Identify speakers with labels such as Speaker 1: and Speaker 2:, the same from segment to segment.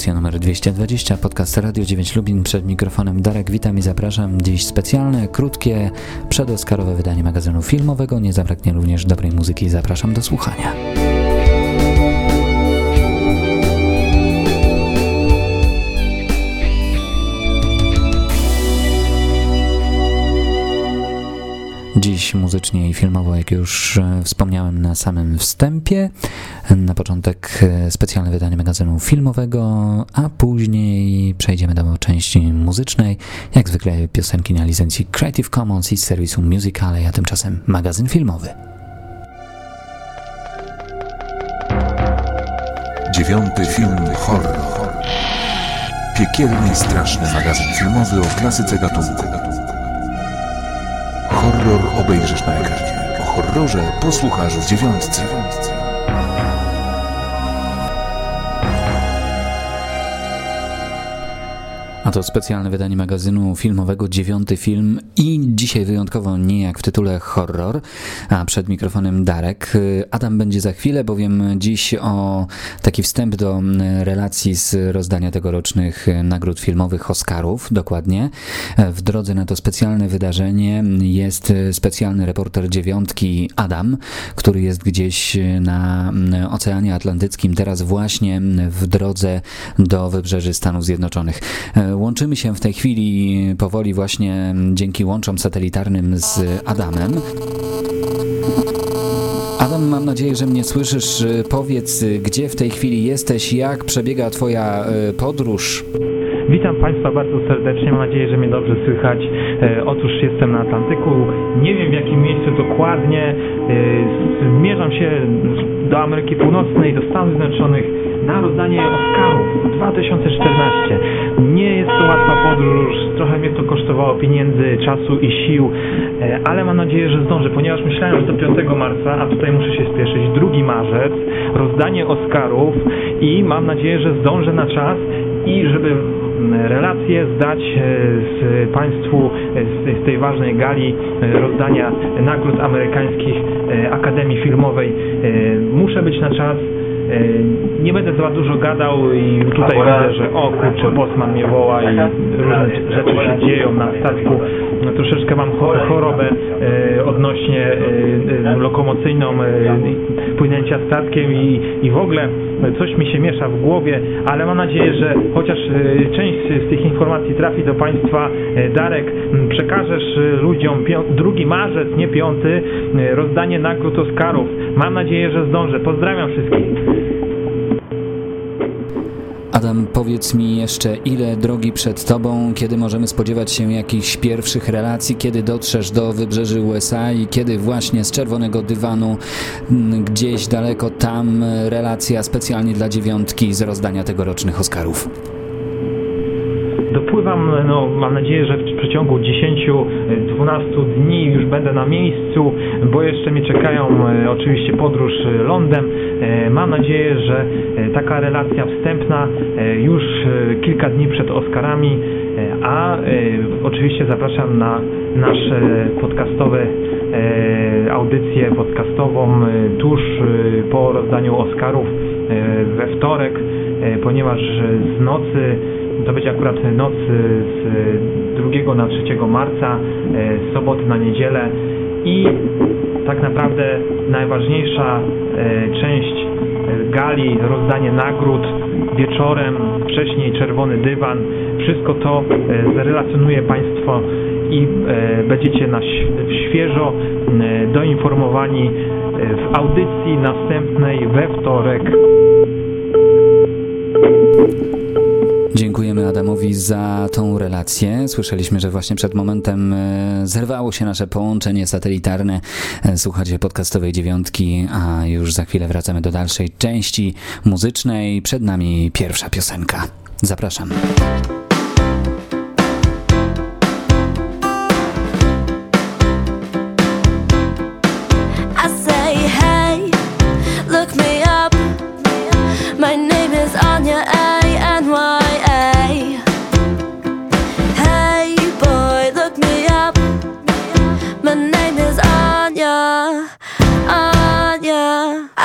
Speaker 1: Audycja numer 220, podcast Radio 9 Lubin. Przed mikrofonem Darek, witam i zapraszam. Dziś specjalne, krótkie, przedoskarowe wydanie magazynu filmowego. Nie zabraknie również dobrej muzyki. Zapraszam do słuchania. Dziś muzycznie i filmowo, jak już e, wspomniałem na samym wstępie. Na początek e, specjalne wydanie magazynu filmowego, a później przejdziemy do części muzycznej. Jak zwykle piosenki na licencji Creative Commons i z serwisu Musicale, a tymczasem magazyn filmowy.
Speaker 2: Dziewiąty film horror. Piekielny i straszny magazyn filmowy o klasyce gatunku. Obejrzysz na ekranie. O horrorze posłuchasz w dziewiątce.
Speaker 1: A to specjalne wydanie magazynu filmowego, dziewiąty film i dzisiaj wyjątkowo nie jak w tytule horror, a przed mikrofonem Darek. Adam będzie za chwilę, bowiem dziś o taki wstęp do relacji z rozdania tegorocznych nagród filmowych Oscarów, dokładnie. W drodze na to specjalne wydarzenie jest specjalny reporter dziewiątki Adam, który jest gdzieś na Oceanie Atlantyckim, teraz właśnie w drodze do wybrzeży Stanów Zjednoczonych. Łączymy się w tej chwili powoli właśnie dzięki łączom satelitarnym z Adamem. Adam, mam nadzieję, że mnie słyszysz. Powiedz, gdzie w tej chwili jesteś, jak przebiega Twoja e, podróż?
Speaker 3: Witam Państwa bardzo serdecznie, mam nadzieję, że mnie dobrze słychać. E, otóż jestem na Atlantyku, nie wiem w jakim miejscu dokładnie. E, zmierzam się do Ameryki Północnej, do Stanów Zjednoczonych na rozdanie Oscarów 2014. Nie jest to łatwa podróż, trochę mnie to kosztowało pieniędzy, czasu i sił, e, ale mam nadzieję, że zdążę, ponieważ myślałem, że do 5 marca, a tutaj muszę się spieszyć, 2 marzec, rozdanie Oscarów i mam nadzieję, że zdążę na czas i żeby relacje zdać e, z Państwu z tej ważnej gali e, rozdania nagród amerykańskich Akademii Filmowej. Muszę być na czas, E, nie będę za dużo gadał i tutaj widzę, że o kurczę, Bosman mnie woła i różne rzeczy się dzieją na statku. No, troszeczkę mam chorobę e, odnośnie e, lokomocyjną, płynęcia statkiem i, i w ogóle coś mi się miesza w głowie, ale mam nadzieję, że chociaż część z tych informacji trafi do Państwa. Darek, przekażesz ludziom 2 marzec, nie 5, rozdanie nagród Oscarów. Mam nadzieję, że zdążę. Pozdrawiam wszystkich.
Speaker 1: Adam, powiedz mi jeszcze, ile drogi przed Tobą, kiedy możemy spodziewać się jakichś pierwszych relacji, kiedy dotrzesz do wybrzeży USA i kiedy właśnie z czerwonego dywanu mm, gdzieś daleko tam relacja specjalnie dla dziewiątki z rozdania tegorocznych Oscarów?
Speaker 3: Dopływam, no, mam nadzieję, że w przeciągu 10-12 dni już będę na miejscu, bo jeszcze mnie czekają e, oczywiście podróż lądem. E, mam nadzieję, że e, taka relacja wstępna już kilka dni przed Oscarami, a oczywiście zapraszam na nasze podcastowe audycję podcastową tuż po rozdaniu Oscarów we wtorek, ponieważ z nocy to będzie akurat noc z 2 na 3 marca, z soboty na niedzielę i tak naprawdę najważniejsza e, część e, gali, rozdanie nagród wieczorem, wcześniej czerwony dywan, wszystko to e, zrelacjonuje Państwo i będziecie na świeżo doinformowani w audycji następnej we wtorek.
Speaker 1: Dziękujemy Adamowi za tą relację. Słyszeliśmy, że właśnie przed momentem e, zerwało się nasze połączenie satelitarne. E, słuchacie podcastowej dziewiątki, a już za chwilę wracamy do dalszej części muzycznej. Przed nami pierwsza piosenka. Zapraszam.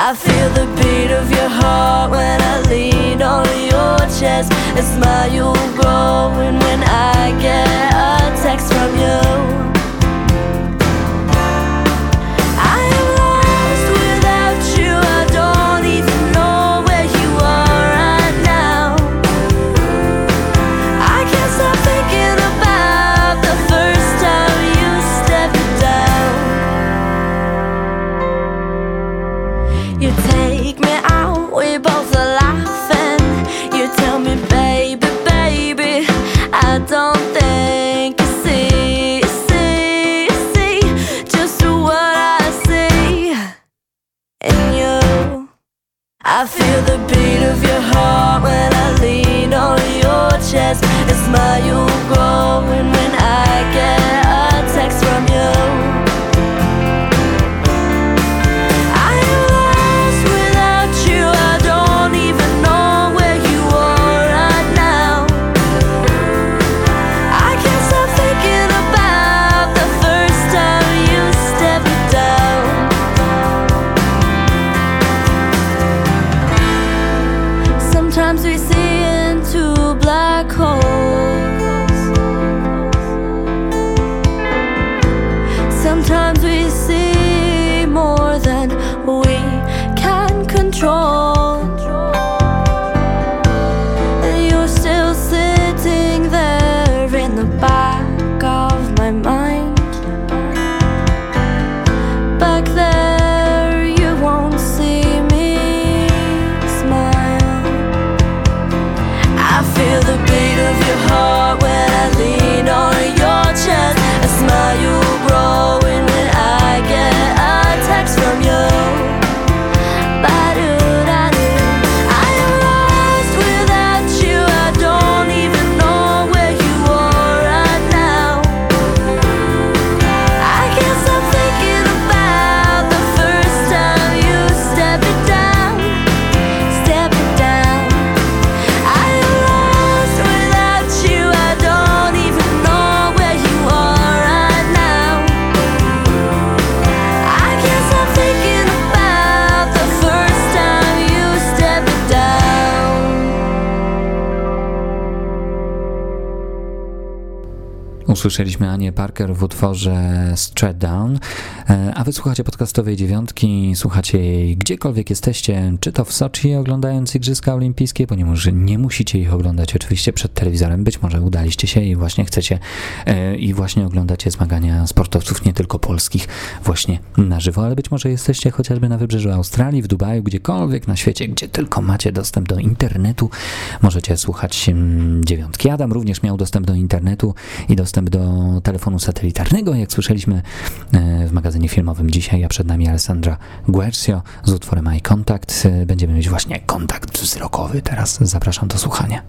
Speaker 4: I feel the beat of your heart when I lean on your chest a smile I
Speaker 1: Usłyszeliśmy Anię Parker w utworze Straight Down, e, a wysłuchacie podcastowej dziewiątki, słuchacie jej gdziekolwiek jesteście, czy to w Soczi oglądając Igrzyska Olimpijskie, ponieważ nie musicie ich oglądać oczywiście przed telewizorem, być może udaliście się i właśnie chcecie e, i właśnie oglądacie zmagania sportowców nie tylko polskich właśnie na żywo, ale być może jesteście chociażby na wybrzeżu Australii, w Dubaju, gdziekolwiek na świecie, gdzie tylko macie dostęp do internetu, możecie słuchać mm, dziewiątki. Adam również miał dostęp do internetu i dostęp do telefonu satelitarnego, jak słyszeliśmy e, w magazynie filmowym dzisiaj, a przed nami Alessandra Guercio z utworem Eye Contact. E, będziemy mieć właśnie kontakt wzrokowy. Teraz zapraszam do słuchania.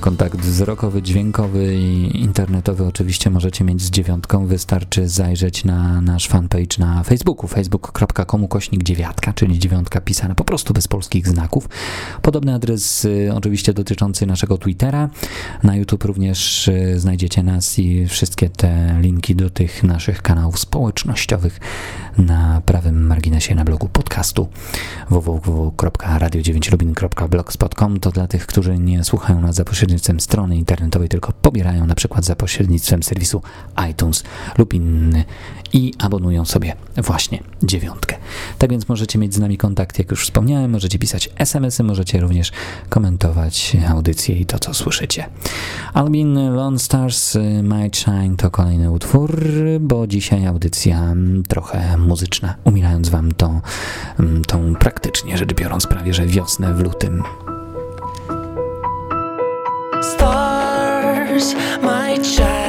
Speaker 5: Kontakt wzrokowy, dźwiękowy i internetowy oczywiście możecie mieć z dziewiątką. Wystarczy zajrzeć na nasz fanpage na Facebooku, facebook.com kośnik dziewiatka, czyli dziewiątka pisana po prostu bez polskich znaków. Podobny adres y, oczywiście dotyczący naszego Twittera. Na YouTube również y, znajdziecie nas i wszystkie te linki do tych naszych kanałów społecznościowych na prawym marginesie na blogu podcastu www.radio9lubin.blogspot.com to dla tych, którzy nie słuchają nas za pośrednictwem strony internetowej, tylko pobierają na przykład za pośrednictwem serwisu iTunes lub inny i abonują sobie właśnie dziewiątkę. Tak więc możecie mieć z nami kontakt, jak już wspomniałem, możecie pisać SMS-y, możecie również komentować audycje i to, co słyszycie. Albin Lone Stars Might Shine to kolejny utwór, bo dzisiaj audycja trochę muzyczna, umilając wam to, tą praktycznie rzecz biorąc prawie, że wiosnę w lutym. Stars might shine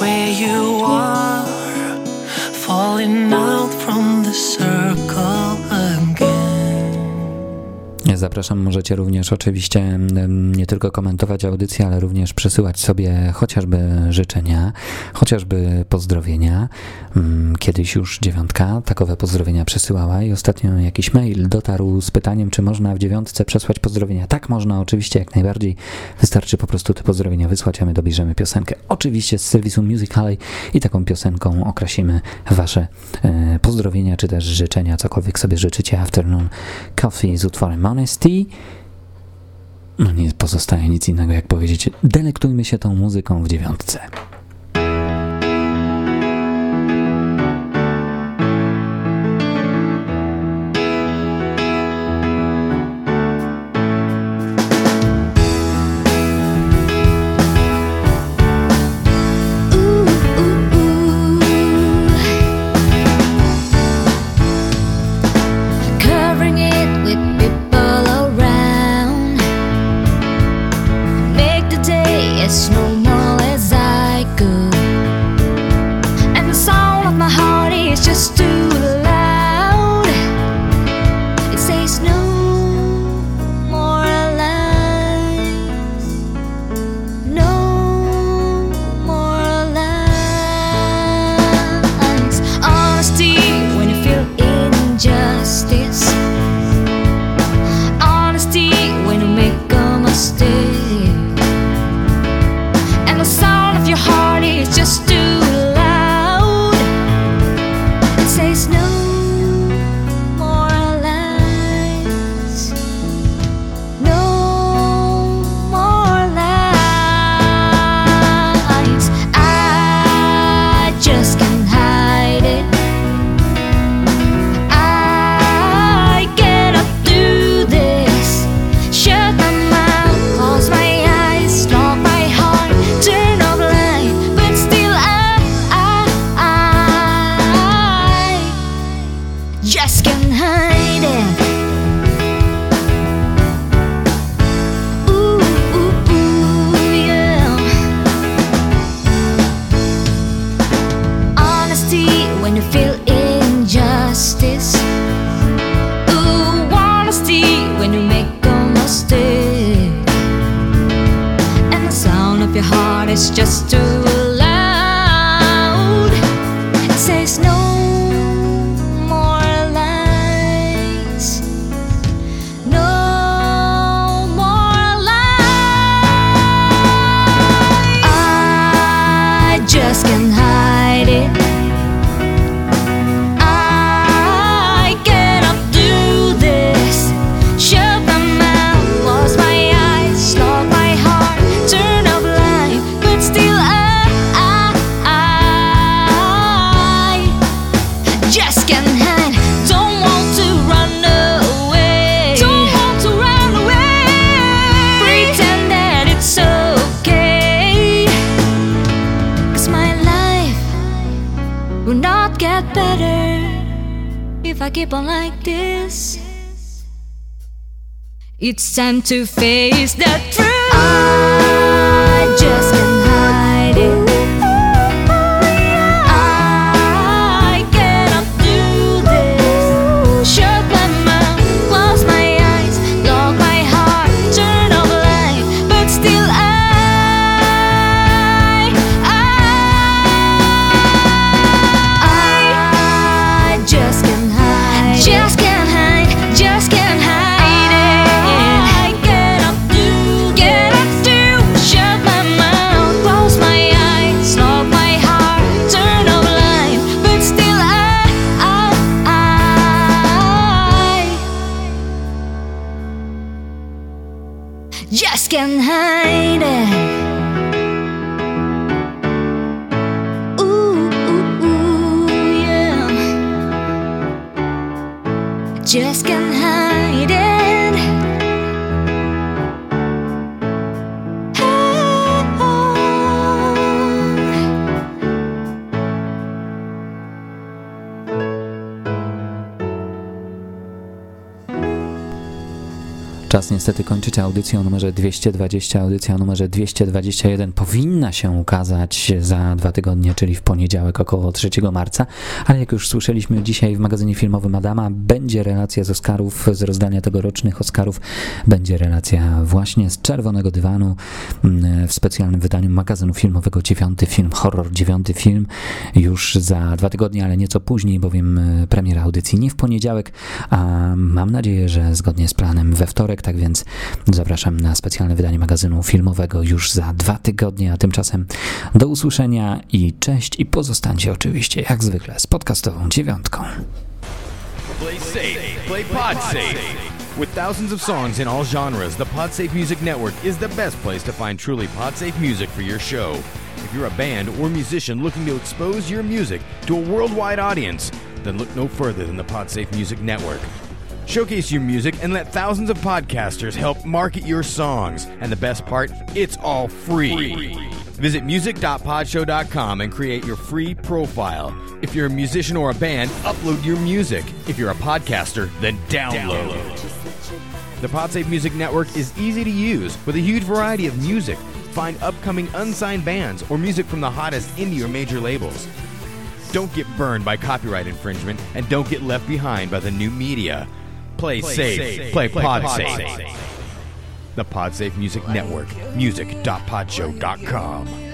Speaker 5: where you are, Zapraszam, możecie również oczywiście nie tylko komentować audycję, ale również przesyłać sobie chociażby życzenia, chociażby pozdrowienia. Mm, Kiedyś już dziewiątka takowe pozdrowienia przesyłała i ostatnio jakiś mail dotarł z pytaniem, czy można w dziewiątce przesłać pozdrowienia. Tak można, oczywiście, jak najbardziej. Wystarczy po prostu te pozdrowienia wysłać, a my dobierzemy piosenkę. Oczywiście z serwisu Musical.ly i taką piosenką okrasimy wasze e, pozdrowienia, czy też życzenia, cokolwiek sobie życzycie. Afternoon Coffee z utworem Honesty.
Speaker 6: No nie pozostaje nic innego jak powiedzieć, delektujmy się tą muzyką w dziewiątce.
Speaker 7: if
Speaker 8: I keep on like this.
Speaker 7: It's time to face the truth. I
Speaker 8: just can hide
Speaker 7: it. Ooh, ooh, ooh yeah. Just
Speaker 6: can niestety kończyć audycję o numerze 220. Audycja o numerze 221 powinna się ukazać za dwa tygodnie, czyli w poniedziałek około 3 marca, ale jak już słyszeliśmy dzisiaj w magazynie filmowym Adama, będzie relacja z Oscarów, z rozdania tegorocznych Oscarów, będzie relacja właśnie z Czerwonego Dywanu mm, w specjalnym wydaniu magazynu filmowego dziewiąty film, horror dziewiąty film, już za dwa tygodnie, ale nieco później, bowiem e, premiera audycji nie w poniedziałek, a mam nadzieję, że zgodnie z planem we wtorek, tak więc zapraszam na specjalne wydanie magazynu filmowego już za dwa tygodnie, a tymczasem do usłyszenia i cześć i pozostańcie oczywiście jak zwykle z podcastową dziewiątką.
Speaker 9: Play safe. Play pod safe. With thousands of songs in all genres, the PodSafe Music Network is the best place to find truly PodSafe music for your show. If you're a band or musician looking to expose your music to a worldwide audience, then look no further than the PodSafe Music Network. Showcase your music and let thousands of podcasters help market your songs. And the best part, it's all free. Visit music.podshow.com and create your free profile. If you're a musician or a band, upload your music. If you're a podcaster, then download. The PodSafe Music Network is easy to use with a huge variety of music. Find upcoming unsigned bands or music from the hottest indie or major labels. Don't get burned by copyright infringement and don't get left behind by the new media. Play, safe. Play, PodSafe. The PodSafe Music Network. Music.podshow.com.